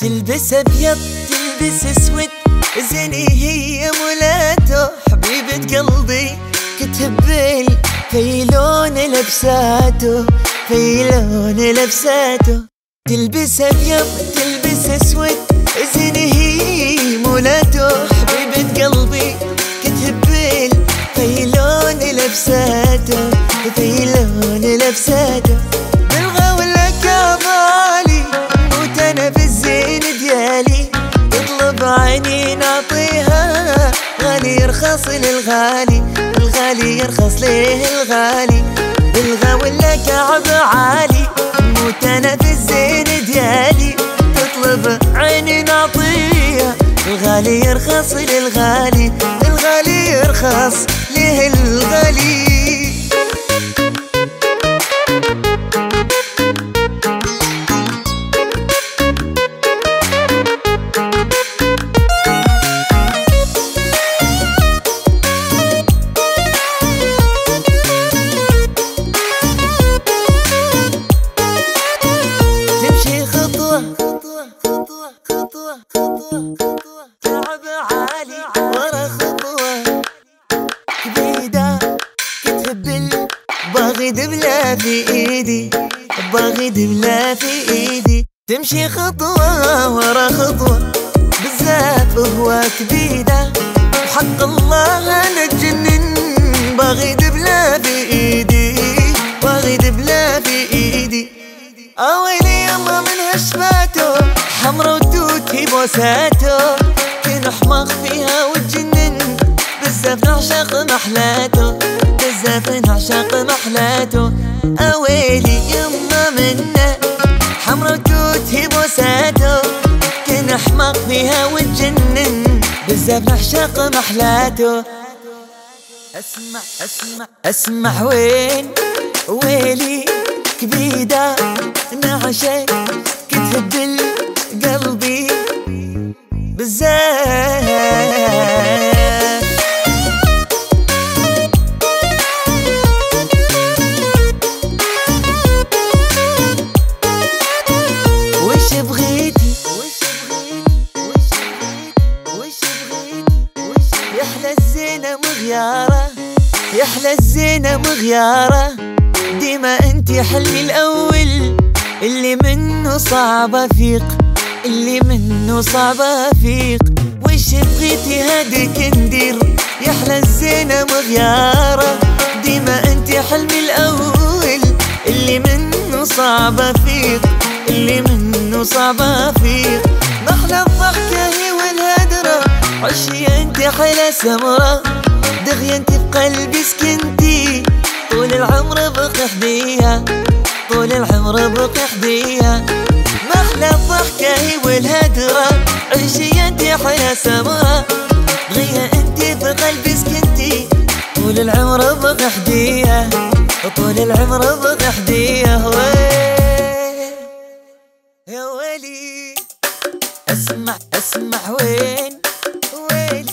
تلبس أبيض تلبس أسود زيني هي مولاته حبيبة قلبي كتب في لون لبساته في لون لبساته. تلبس أبيض تلبس أسود زيني هي مولاته حبيبة قلبي كتب في لون لبساته في لون لبساته. عيني نعطيها غالي يرخص للغالي الغالي يرخص ليه الغالي. ولا كعب عالي موت أنا في الزين ديالي. تطلب عيني نعطيها الغالي يرخص للغالي الغالي يرخص ليه الغالي. في إيدي. باغي دبلة في إيدي. تمشي خطوة ورا خطوة. بزاف هو كبيدة وحق الله أنا تجنن باغي دبلة في إيدي. باغي دبلة في إيدي. اويلي يما من هشباته حمرا وتوتي بوساته. كن حماق فيها وتجنن. بزاف نعشق محلاته. بزاف نعشق محلاته. أويلي يما منا حمرا وتوت بوساته. كن حماق فيها وتجنن. بزاف نعشق محلاته. أسمع أسمع أسمع وين؟ ويلي كبيدة نعشق كتهد مغيارة يحلى الزينة مغيارة ديما أنت حلمي الأول. اللي منه صعب أفيق. اللي منه صعب أفيق. وش بغيتي هاديك ندير؟ يحلى الزينة مغيارة ديما أنت حلمي الأول. اللي منه صعب أفيق. اللي منه صعب أفيق. محلى الضحكة والهدرة. عشي أنت حلا سمرة دغيا انت بقلبي سكنتي. طول العمر بقي حديها طول العمر بقي حديها محلى الضحكة والهدرة. عيشي انت حياة سما دغيا انت بقلبي سكنتي. طول العمر بقي حديها طول العمر بقي حديها يا ويلي اسمع اسمع وين؟ وين؟